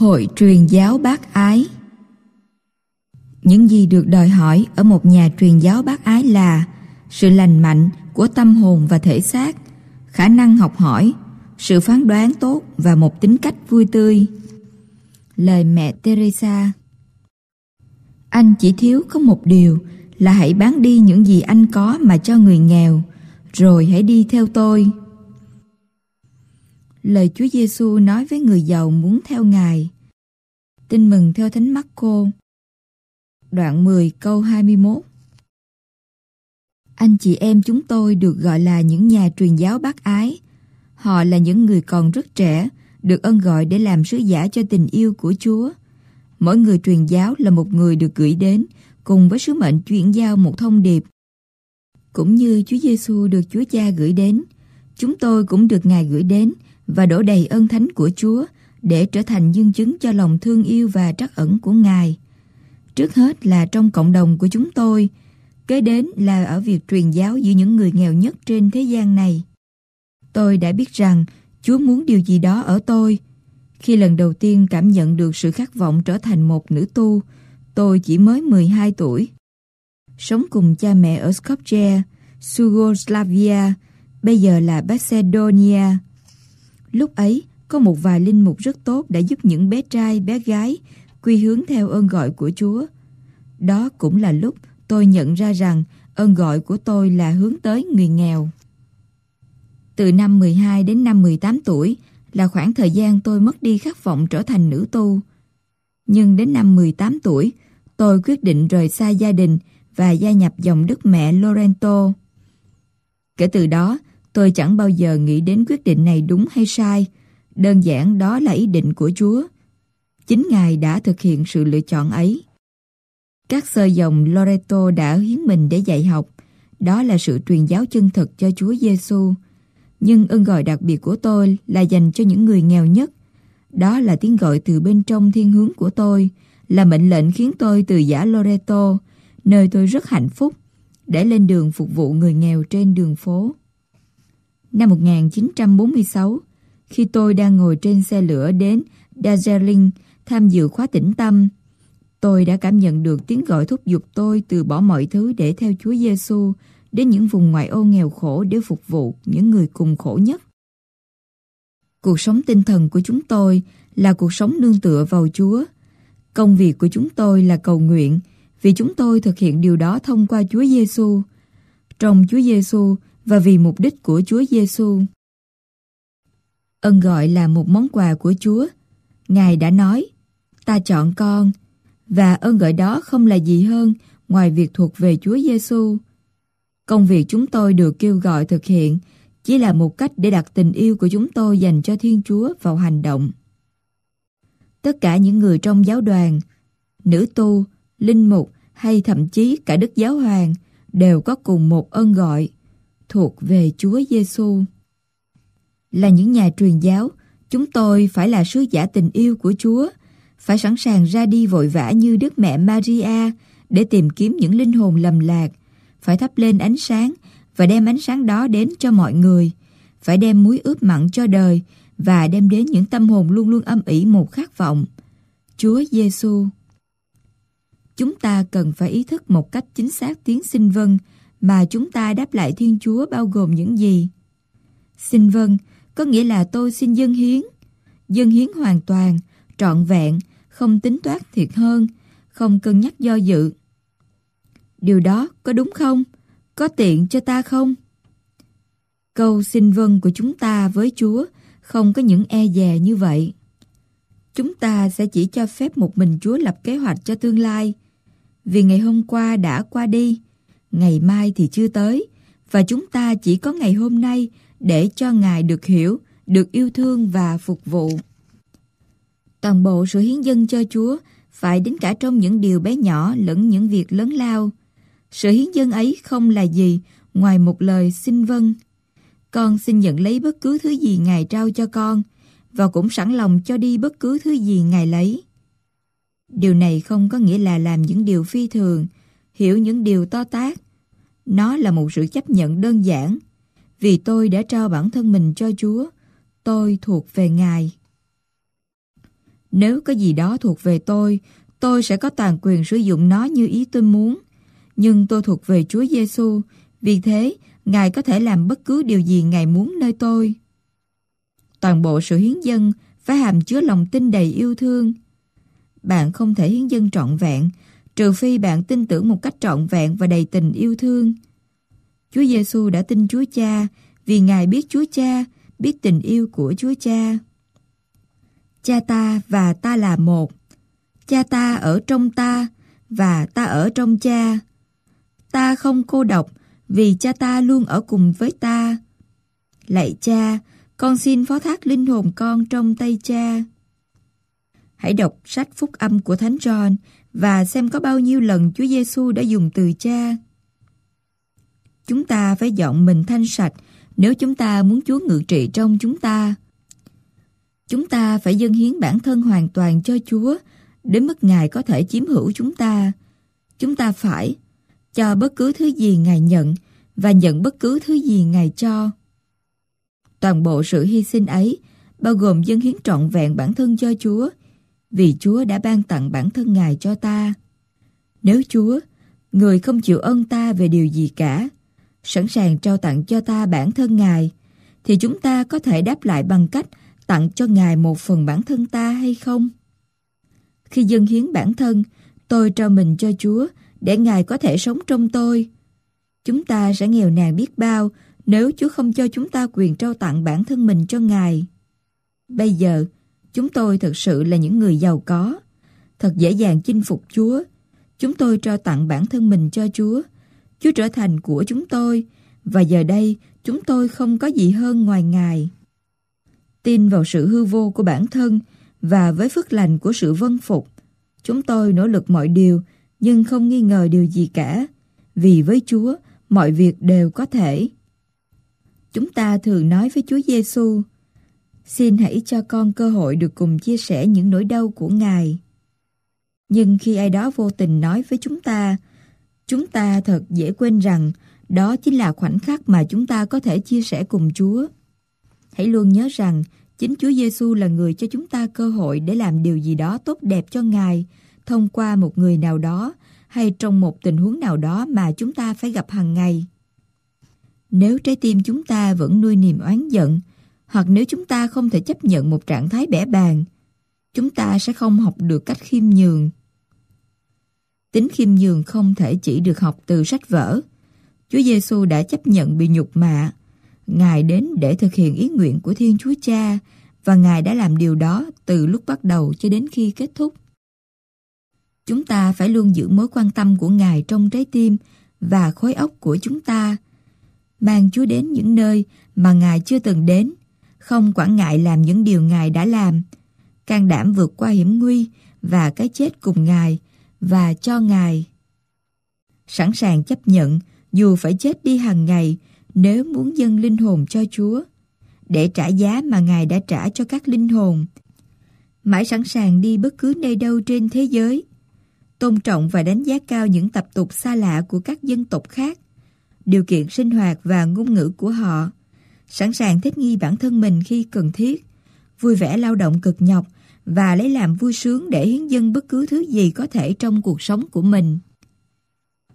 Hội truyền giáo bác ái Những gì được đòi hỏi ở một nhà truyền giáo bác ái là sự lành mạnh của tâm hồn và thể xác, khả năng học hỏi, sự phán đoán tốt và một tính cách vui tươi. Lời mẹ Teresa Anh chỉ thiếu có một điều là hãy bán đi những gì anh có mà cho người nghèo, rồi hãy đi theo tôi. Lời Chúa Giêsu nói với người giàu muốn theo Ngài. Tin mừng theo Thánh Marco. Đoạn 10 câu 21 Anh chị em chúng tôi được gọi là những nhà truyền giáo bác ái. Họ là những người còn rất trẻ, được ân gọi để làm sứ giả cho tình yêu của Chúa. Mỗi người truyền giáo là một người được gửi đến, cùng với sứ mệnh chuyển giao một thông điệp. Cũng như Chúa Giêsu được Chúa Cha gửi đến, chúng tôi cũng được Ngài gửi đến và đổ đầy ơn thánh của Chúa để trở thành nhân chứng cho lòng thương yêu và trắc ẩn của Ngài. Trước hết là trong cộng đồng của chúng tôi, kế đến là ở việc truyền giáo giữa những người nghèo nhất trên thế gian này. Tôi đã biết rằng Chúa muốn điều gì đó ở tôi. Khi lần đầu tiên cảm nhận được sự khát vọng trở thành một nữ tu, tôi chỉ mới 12 tuổi. Sống cùng cha mẹ ở Skopje, Yugoslavia, bây giờ là Macedonia. Lúc ấy, có một vài linh mục rất tốt đã giúp những bé trai, bé gái quy hướng theo ơn gọi của Chúa. Đó cũng là lúc tôi nhận ra rằng ơn gọi của tôi là hướng tới người nghèo. Từ năm 12 đến năm 18 tuổi là khoảng thời gian tôi mất đi khát vọng trở thành nữ tu. Nhưng đến năm 18 tuổi, tôi quyết định rời xa gia đình và gia nhập dòng đức mẹ Lorento. Kể từ đó, tôi chẳng bao giờ nghĩ đến quyết định này đúng hay sai. Đơn giản đó là ý định của Chúa. Chính Ngài đã thực hiện sự lựa chọn ấy. Các sơ dòng Loreto đã hiến mình để dạy học. Đó là sự truyền giáo chân thực cho Chúa Giêsu. Nhưng ơn gọi đặc biệt của tôi là dành cho những người nghèo nhất. Đó là tiếng gọi từ bên trong thiên hướng của tôi, là mệnh lệnh khiến tôi từ giả Loreto, nơi tôi rất hạnh phúc, để lên đường phục vụ người nghèo trên đường phố. Năm 1946, khi tôi đang ngồi trên xe lửa đến Darjeeling tham dự khóa tĩnh tâm, tôi đã cảm nhận được tiếng gọi thúc giục tôi từ bỏ mọi thứ để theo Chúa Giêsu đến những vùng ngoại ô nghèo khổ để phục vụ những người cùng khổ nhất. Cuộc sống tinh thần của chúng tôi là cuộc sống nương tựa vào Chúa. Công việc của chúng tôi là cầu nguyện vì chúng tôi thực hiện điều đó thông qua Chúa Giêsu. Trong Chúa Giêsu và vì mục đích của Chúa Giêsu. Ân gọi là một món quà của Chúa. Ngài đã nói, ta chọn con, và ơn gọi đó không là gì hơn ngoài việc thuộc về Chúa Giêsu. Công việc chúng tôi được kêu gọi thực hiện chỉ là một cách để đặt tình yêu của chúng tôi dành cho Thiên Chúa vào hành động. Tất cả những người trong giáo đoàn, nữ tu, linh mục hay thậm chí cả Đức Giáo Hoàng đều có cùng một ơn gọi thuộc về Chúa Giêsu. Là những nhà truyền giáo, chúng tôi phải là sứ giả tình yêu của Chúa, phải sẵn sàng ra đi vội vã như Đức Mẹ Maria để tìm kiếm những linh hồn lầm lạc, phải thắp lên ánh sáng và đem ánh sáng đó đến cho mọi người, phải đem muối ướp mặn cho đời và đem đến những tâm hồn luôn luôn âm ỉ một khát vọng. Chúa Giêsu. Chúng ta cần phải ý thức một cách chính xác tiếng xin vâng mà chúng ta đáp lại Thiên Chúa bao gồm những gì? Xin vâng, có nghĩa là tôi xin dâng hiến. Dâng hiến hoàn toàn, trọn vẹn, không tính toán thiệt hơn, không cân nhắc do dự. Điều đó có đúng không? Có tiện cho ta không? Câu xin vâng của chúng ta với Chúa không có những e dè như vậy. Chúng ta sẽ chỉ cho phép một mình Chúa lập kế hoạch cho tương lai. Vì ngày hôm qua đã qua đi, ngày mai thì chưa tới, và chúng ta chỉ có ngày hôm nay để cho Ngài được hiểu, được yêu thương và phục vụ. Toàn bộ sự hiến dân cho Chúa phải đến cả trong những điều bé nhỏ lẫn những việc lớn lao. Sự hiến dân ấy không là gì ngoài một lời xin vâng. Con xin nhận lấy bất cứ thứ gì Ngài trao cho con và cũng sẵn lòng cho đi bất cứ thứ gì Ngài lấy. Điều này không có nghĩa là làm những điều phi thường, hiểu những điều to tát. Nó là một sự chấp nhận đơn giản. Vì tôi đã trao bản thân mình cho Chúa, tôi thuộc về Ngài. Nếu có gì đó thuộc về tôi, tôi sẽ có toàn quyền sử dụng nó như ý tôi muốn. Nhưng tôi thuộc về Chúa Giêsu, vì thế Ngài có thể làm bất cứ điều gì Ngài muốn nơi tôi. Toàn bộ sự hiến dân phải hàm chứa lòng tin đầy yêu thương. Bạn không thể hiến dân trọn vẹn, trừ phi bạn tin tưởng một cách trọn vẹn và đầy tình yêu thương. Chúa Giêsu đã tin Chúa Cha vì Ngài biết Chúa Cha, biết tình yêu của Chúa Cha. Cha ta và ta là một. Cha ta ở trong ta và ta ở trong cha. Ta không cô độc vì cha ta luôn ở cùng với ta. Lạy cha, con xin phó thác linh hồn con trong tay cha. Hãy đọc sách phúc âm của Thánh John và xem có bao nhiêu lần Chúa Giêsu đã dùng từ cha. Chúng ta phải dọn mình thanh sạch nếu chúng ta muốn Chúa ngự trị trong chúng ta. Chúng ta phải dâng hiến bản thân hoàn toàn cho Chúa đến mức Ngài có thể chiếm hữu chúng ta. Chúng ta phải cho bất cứ thứ gì Ngài nhận và nhận bất cứ thứ gì Ngài cho. Toàn bộ sự hy sinh ấy bao gồm dâng hiến trọn vẹn bản thân cho Chúa vì Chúa đã ban tặng bản thân Ngài cho ta. Nếu Chúa, người không chịu ơn ta về điều gì cả, sẵn sàng trao tặng cho ta bản thân Ngài, thì chúng ta có thể đáp lại bằng cách tặng cho Ngài một phần bản thân ta hay không? Khi dâng hiến bản thân, tôi trao mình cho Chúa để Ngài có thể sống trong tôi. Chúng ta sẽ nghèo nàn biết bao nếu Chúa không cho chúng ta quyền trao tặng bản thân mình cho Ngài. Bây giờ, chúng tôi thực sự là những người giàu có, thật dễ dàng chinh phục Chúa. Chúng tôi trao tặng bản thân mình cho Chúa. Chúa trở thành của chúng tôi, và giờ đây chúng tôi không có gì hơn ngoài Ngài. Tin vào sự hư vô của bản thân và với phước lành của sự vân phục, chúng tôi nỗ lực mọi điều nhưng không nghi ngờ điều gì cả, vì với Chúa mọi việc đều có thể. Chúng ta thường nói với Chúa Giêsu, xin hãy cho con cơ hội được cùng chia sẻ những nỗi đau của Ngài. Nhưng khi ai đó vô tình nói với chúng ta, chúng ta thật dễ quên rằng đó chính là khoảnh khắc mà chúng ta có thể chia sẻ cùng Chúa. Hãy luôn nhớ rằng chính Chúa Giêsu là người cho chúng ta cơ hội để làm điều gì đó tốt đẹp cho Ngài thông qua một người nào đó hay trong một tình huống nào đó mà chúng ta phải gặp hàng ngày. Nếu trái tim chúng ta vẫn nuôi niềm oán giận, hoặc nếu chúng ta không thể chấp nhận một trạng thái bẻ bàng, chúng ta sẽ không học được cách khiêm nhường. Tính khiêm nhường không thể chỉ được học từ sách vở. Chúa Giêsu đã chấp nhận bị nhục mạ. Ngài đến để thực hiện ý nguyện của Thiên Chúa Cha và Ngài đã làm điều đó từ lúc bắt đầu cho đến khi kết thúc. Chúng ta phải luôn giữ mối quan tâm của Ngài trong trái tim và khối óc của chúng ta. Mang Chúa đến những nơi mà Ngài chưa từng đến, không quản ngại làm những điều Ngài đã làm, can đảm vượt qua hiểm nguy và cái chết cùng Ngài và cho Ngài. Sẵn sàng chấp nhận dù phải chết đi hàng ngày nếu muốn dâng linh hồn cho Chúa, để trả giá mà Ngài đã trả cho các linh hồn. Mãi sẵn sàng đi bất cứ nơi đâu trên thế giới, tôn trọng và đánh giá cao những tập tục xa lạ của các dân tộc khác, điều kiện sinh hoạt và ngôn ngữ của họ, sẵn sàng thích nghi bản thân mình khi cần thiết, vui vẻ lao động cực nhọc và lấy làm vui sướng để hiến dân bất cứ thứ gì có thể trong cuộc sống của mình.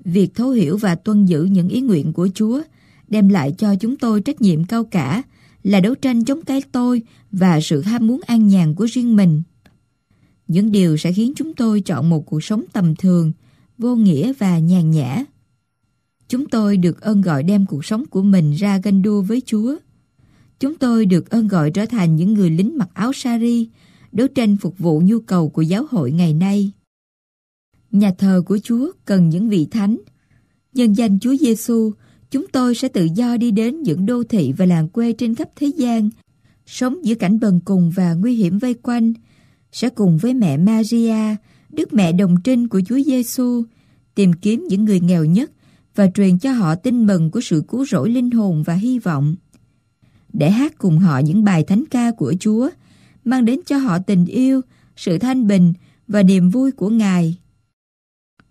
Việc thấu hiểu và tuân giữ những ý nguyện của Chúa đem lại cho chúng tôi trách nhiệm cao cả là đấu tranh chống cái tôi và sự ham muốn an nhàn của riêng mình. Những điều sẽ khiến chúng tôi chọn một cuộc sống tầm thường, vô nghĩa và nhàn nhã. Chúng tôi được ơn gọi đem cuộc sống của mình ra ganh đua với Chúa. Chúng tôi được ơn gọi trở thành những người lính mặc áo sari, đấu tranh phục vụ nhu cầu của giáo hội ngày nay. Nhà thờ của Chúa cần những vị thánh. Nhân danh Chúa Giêsu, chúng tôi sẽ tự do đi đến những đô thị và làng quê trên khắp thế gian, sống giữa cảnh bần cùng và nguy hiểm vây quanh, sẽ cùng với mẹ Maria, Đức mẹ đồng trinh của Chúa Giêsu, tìm kiếm những người nghèo nhất và truyền cho họ tin mừng của sự cứu rỗi linh hồn và hy vọng. Để hát cùng họ những bài thánh ca của Chúa, mang đến cho họ tình yêu, sự thanh bình và niềm vui của Ngài.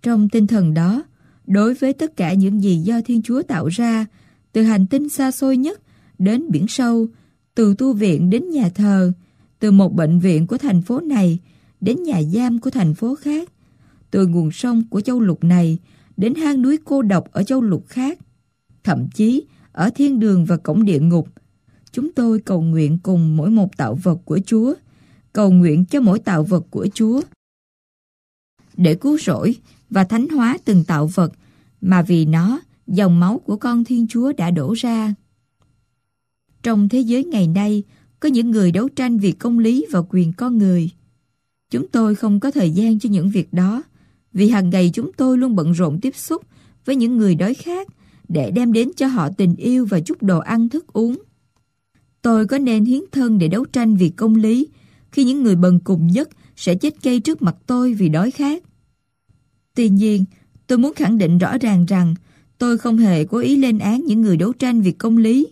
Trong tinh thần đó, đối với tất cả những gì do Thiên Chúa tạo ra, từ hành tinh xa xôi nhất đến biển sâu, từ tu viện đến nhà thờ, từ một bệnh viện của thành phố này đến nhà giam của thành phố khác, từ nguồn sông của châu lục này đến hang núi cô độc ở châu lục khác. Thậm chí, ở thiên đường và cổng địa ngục, chúng tôi cầu nguyện cùng mỗi một tạo vật của Chúa, cầu nguyện cho mỗi tạo vật của Chúa. Để cứu rỗi và thánh hóa từng tạo vật mà vì nó, dòng máu của con Thiên Chúa đã đổ ra. Trong thế giới ngày nay, có những người đấu tranh vì công lý và quyền con người. Chúng tôi không có thời gian cho những việc đó, vì hàng ngày chúng tôi luôn bận rộn tiếp xúc với những người đói khát để đem đến cho họ tình yêu và chút đồ ăn thức uống. Tôi có nên hiến thân để đấu tranh vì công lý khi những người bần cùng nhất sẽ chết cây trước mặt tôi vì đói khát. Tuy nhiên, tôi muốn khẳng định rõ ràng rằng tôi không hề cố ý lên án những người đấu tranh vì công lý.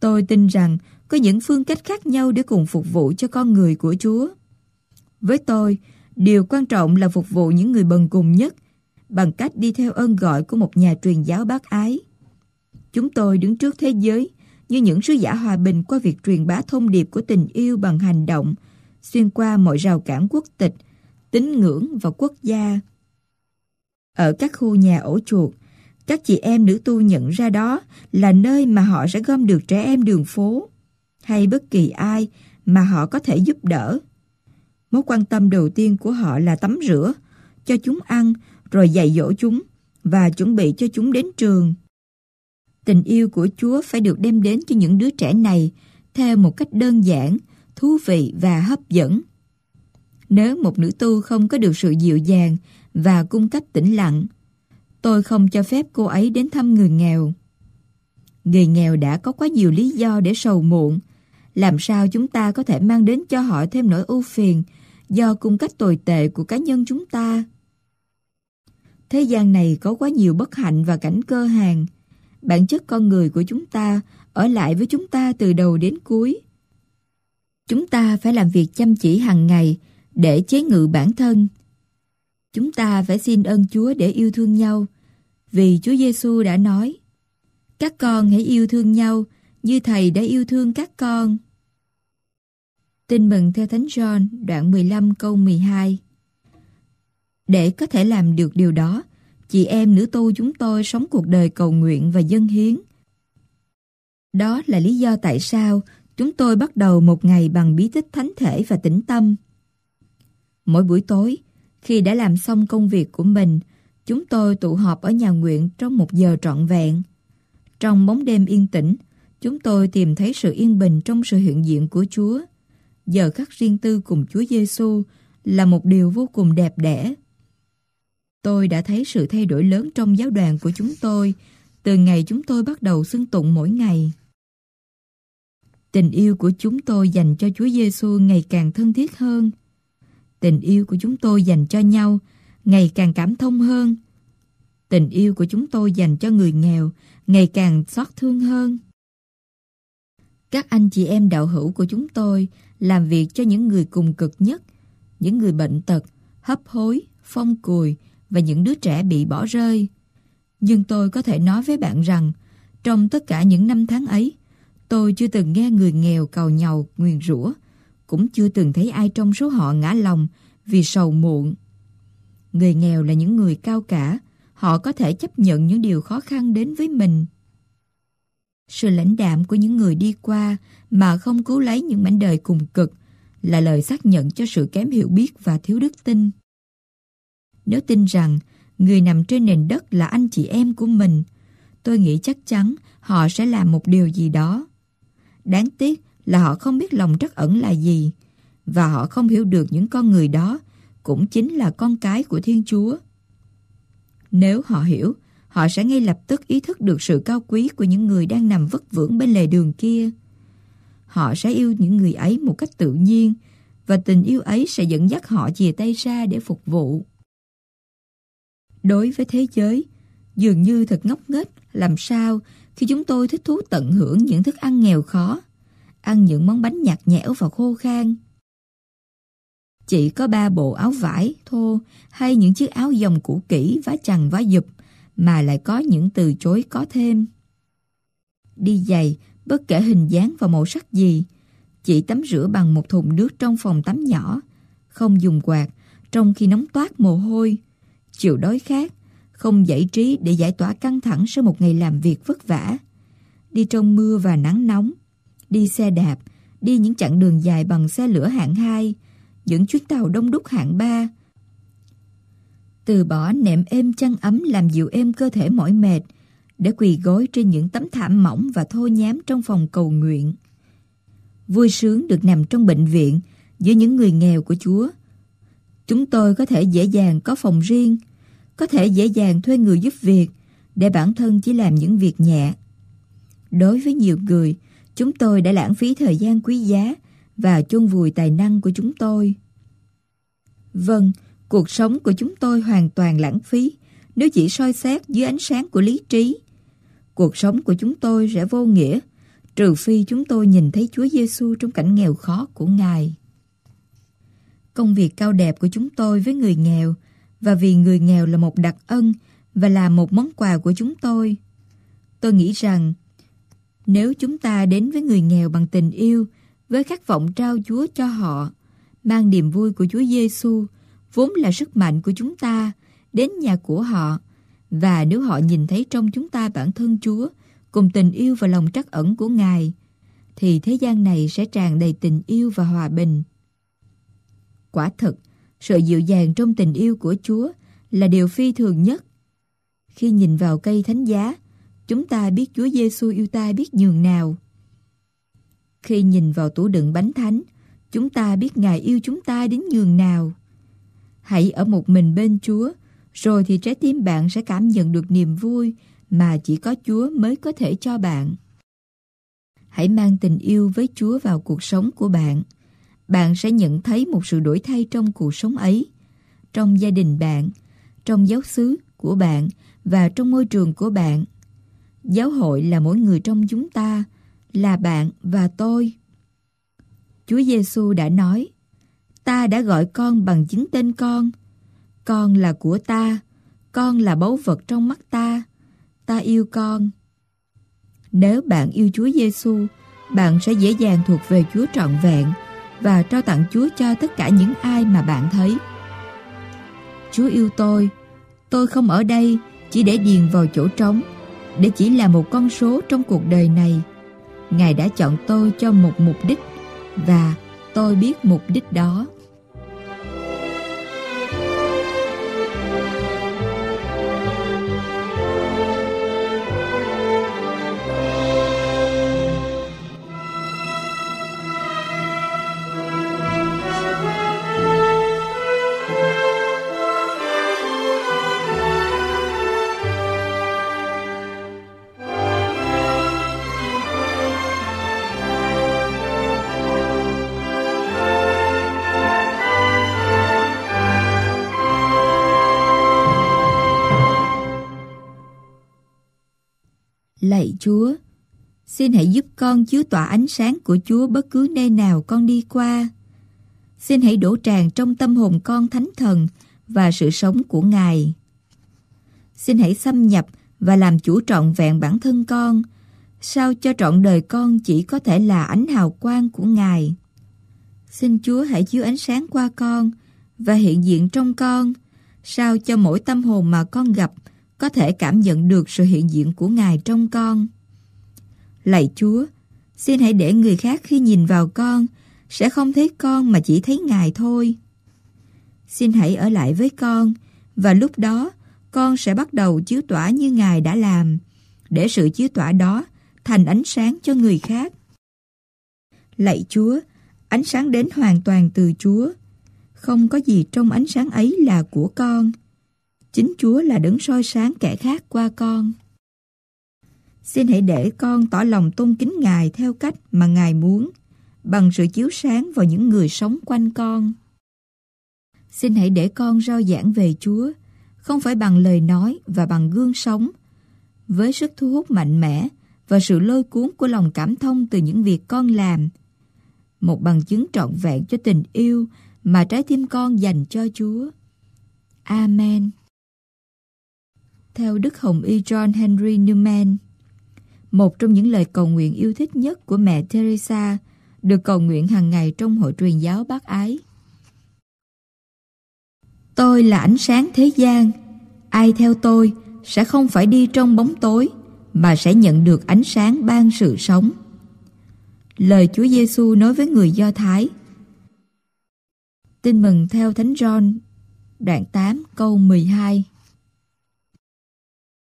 Tôi tin rằng có những phương cách khác nhau để cùng phục vụ cho con người của Chúa. Với tôi, điều quan trọng là phục vụ những người bần cùng nhất bằng cách đi theo ơn gọi của một nhà truyền giáo bác ái. Chúng tôi đứng trước thế giới như những sứ giả hòa bình qua việc truyền bá thông điệp của tình yêu bằng hành động, xuyên qua mọi rào cản quốc tịch, tín ngưỡng và quốc gia. Ở các khu nhà ổ chuột, các chị em nữ tu nhận ra đó là nơi mà họ sẽ gom được trẻ em đường phố hay bất kỳ ai mà họ có thể giúp đỡ. Mối quan tâm đầu tiên của họ là tắm rửa, cho chúng ăn, rồi dạy dỗ chúng và chuẩn bị cho chúng đến trường. Tình yêu của Chúa phải được đem đến cho những đứa trẻ này theo một cách đơn giản, thú vị và hấp dẫn. Nếu một nữ tu không có được sự dịu dàng và cung cấp tĩnh lặng, tôi không cho phép cô ấy đến thăm người nghèo. Người nghèo đã có quá nhiều lý do để sầu muộn. Làm sao chúng ta có thể mang đến cho họ thêm nỗi ưu phiền do cung cách tồi tệ của cá nhân chúng ta? Thế gian này có quá nhiều bất hạnh và cảnh cơ hàng. Bản chất con người của chúng ta ở lại với chúng ta từ đầu đến cuối. Chúng ta phải làm việc chăm chỉ hàng ngày để chế ngự bản thân. Chúng ta phải xin ơn Chúa để yêu thương nhau, vì Chúa Giêsu đã nói: "Các con hãy yêu thương nhau như Thầy đã yêu thương các con." Tin mừng theo Thánh John đoạn 15 câu 12 để có thể làm được điều đó, chị em nữ tu chúng tôi sống cuộc đời cầu nguyện và dân hiến. Đó là lý do tại sao chúng tôi bắt đầu một ngày bằng bí tích thánh thể và tĩnh tâm. Mỗi buổi tối, khi đã làm xong công việc của mình, chúng tôi tụ họp ở nhà nguyện trong một giờ trọn vẹn. Trong bóng đêm yên tĩnh, chúng tôi tìm thấy sự yên bình trong sự hiện diện của Chúa. Giờ khắc riêng tư cùng Chúa Giêsu là một điều vô cùng đẹp đẽ. Tôi đã thấy sự thay đổi lớn trong giáo đoàn của chúng tôi từ ngày chúng tôi bắt đầu xưng tụng mỗi ngày. Tình yêu của chúng tôi dành cho Chúa Giêsu ngày càng thân thiết hơn. Tình yêu của chúng tôi dành cho nhau ngày càng cảm thông hơn. Tình yêu của chúng tôi dành cho người nghèo ngày càng xót thương hơn. Các anh chị em đạo hữu của chúng tôi làm việc cho những người cùng cực nhất, những người bệnh tật, hấp hối, phong cùi, và những đứa trẻ bị bỏ rơi. Nhưng tôi có thể nói với bạn rằng, trong tất cả những năm tháng ấy, tôi chưa từng nghe người nghèo cầu nhau nguyền rủa, cũng chưa từng thấy ai trong số họ ngã lòng vì sầu muộn. Người nghèo là những người cao cả, họ có thể chấp nhận những điều khó khăn đến với mình. Sự lãnh đạm của những người đi qua mà không cứu lấy những mảnh đời cùng cực là lời xác nhận cho sự kém hiểu biết và thiếu đức tin. Nếu tin rằng người nằm trên nền đất là anh chị em của mình, tôi nghĩ chắc chắn họ sẽ làm một điều gì đó. Đáng tiếc là họ không biết lòng trắc ẩn là gì, và họ không hiểu được những con người đó cũng chính là con cái của Thiên Chúa. Nếu họ hiểu, họ sẽ ngay lập tức ý thức được sự cao quý của những người đang nằm vất vưởng bên lề đường kia. Họ sẽ yêu những người ấy một cách tự nhiên, và tình yêu ấy sẽ dẫn dắt họ chìa tay ra để phục vụ. Đối với thế giới, dường như thật ngốc nghếch làm sao khi chúng tôi thích thú tận hưởng những thức ăn nghèo khó, ăn những món bánh nhạt nhẽo và khô khan. Chỉ có ba bộ áo vải thô hay những chiếc áo dòng cũ kỹ vá chằng vá dụp mà lại có những từ chối có thêm. Đi giày, bất kể hình dáng và màu sắc gì, chỉ tắm rửa bằng một thùng nước trong phòng tắm nhỏ, không dùng quạt, trong khi nóng toát mồ hôi, chịu đói khát, không giải trí để giải tỏa căng thẳng sau một ngày làm việc vất vả. Đi trong mưa và nắng nóng, đi xe đạp, đi những chặng đường dài bằng xe lửa hạng 2, những chuyến tàu đông đúc hạng 3. Từ bỏ nệm êm chăn ấm làm dịu êm cơ thể mỏi mệt, để quỳ gối trên những tấm thảm mỏng và thô nhám trong phòng cầu nguyện. Vui sướng được nằm trong bệnh viện giữa những người nghèo của Chúa. Chúng tôi có thể dễ dàng có phòng riêng, có thể dễ dàng thuê người giúp việc để bản thân chỉ làm những việc nhẹ. Đối với nhiều người, chúng tôi đã lãng phí thời gian quý giá và chôn vùi tài năng của chúng tôi. Vâng, cuộc sống của chúng tôi hoàn toàn lãng phí nếu chỉ soi xét dưới ánh sáng của lý trí. Cuộc sống của chúng tôi sẽ vô nghĩa trừ phi chúng tôi nhìn thấy Chúa Giêsu trong cảnh nghèo khó của Ngài. Công việc cao đẹp của chúng tôi với người nghèo và vì người nghèo là một đặc ân và là một món quà của chúng tôi. Tôi nghĩ rằng nếu chúng ta đến với người nghèo bằng tình yêu, với khát vọng trao Chúa cho họ, mang niềm vui của Chúa Giêsu, vốn là sức mạnh của chúng ta, đến nhà của họ, và nếu họ nhìn thấy trong chúng ta bản thân Chúa, cùng tình yêu và lòng trắc ẩn của Ngài, thì thế gian này sẽ tràn đầy tình yêu và hòa bình. Quả thực, sự dịu dàng trong tình yêu của Chúa là điều phi thường nhất. Khi nhìn vào cây thánh giá, chúng ta biết Chúa Giêsu yêu ta biết nhường nào. Khi nhìn vào tủ đựng bánh thánh, chúng ta biết Ngài yêu chúng ta đến nhường nào. Hãy ở một mình bên Chúa, rồi thì trái tim bạn sẽ cảm nhận được niềm vui mà chỉ có Chúa mới có thể cho bạn. Hãy mang tình yêu với Chúa vào cuộc sống của bạn. Bạn sẽ nhận thấy một sự đổi thay trong cuộc sống ấy, trong gia đình bạn, trong giáo xứ của bạn và trong môi trường của bạn. Giáo hội là mỗi người trong chúng ta, là bạn và tôi. Chúa Giêsu đã nói, ta đã gọi con bằng chính tên con. Con là của ta, con là báu vật trong mắt ta ta yêu con. Nếu bạn yêu Chúa Giêsu, bạn sẽ dễ dàng thuộc về Chúa trọn vẹn và trao tặng Chúa cho tất cả những ai mà bạn thấy. Chúa yêu tôi, tôi không ở đây chỉ để điền vào chỗ trống, để chỉ là một con số trong cuộc đời này. Ngài đã chọn tôi cho một mục đích và tôi biết mục đích đó. Lạy Chúa, xin hãy giúp con chiếu tỏa ánh sáng của Chúa bất cứ nơi nào con đi qua. Xin hãy đổ tràn trong tâm hồn con thánh thần và sự sống của Ngài. Xin hãy xâm nhập và làm chủ trọn vẹn bản thân con, sao cho trọn đời con chỉ có thể là ánh hào quang của Ngài. Xin Chúa hãy chiếu ánh sáng qua con và hiện diện trong con, sao cho mỗi tâm hồn mà con gặp có thể cảm nhận được sự hiện diện của Ngài trong con. Lạy Chúa, xin hãy để người khác khi nhìn vào con sẽ không thấy con mà chỉ thấy Ngài thôi. Xin hãy ở lại với con và lúc đó con sẽ bắt đầu chiếu tỏa như Ngài đã làm để sự chiếu tỏa đó thành ánh sáng cho người khác. Lạy Chúa, ánh sáng đến hoàn toàn từ Chúa. Không có gì trong ánh sáng ấy là của con. Chính Chúa là đấng soi sáng kẻ khác qua con. Xin hãy để con tỏ lòng tôn kính Ngài theo cách mà Ngài muốn, bằng sự chiếu sáng vào những người sống quanh con. Xin hãy để con rao giảng về Chúa, không phải bằng lời nói và bằng gương sống, với sức thu hút mạnh mẽ và sự lôi cuốn của lòng cảm thông từ những việc con làm. Một bằng chứng trọn vẹn cho tình yêu mà trái tim con dành cho Chúa. Amen theo Đức Hồng Y John Henry Newman. Một trong những lời cầu nguyện yêu thích nhất của mẹ Teresa được cầu nguyện hàng ngày trong hội truyền giáo bác ái. Tôi là ánh sáng thế gian, ai theo tôi sẽ không phải đi trong bóng tối mà sẽ nhận được ánh sáng ban sự sống. Lời Chúa Giêsu nói với người Do Thái. Tin mừng theo Thánh John, đoạn 8 câu 12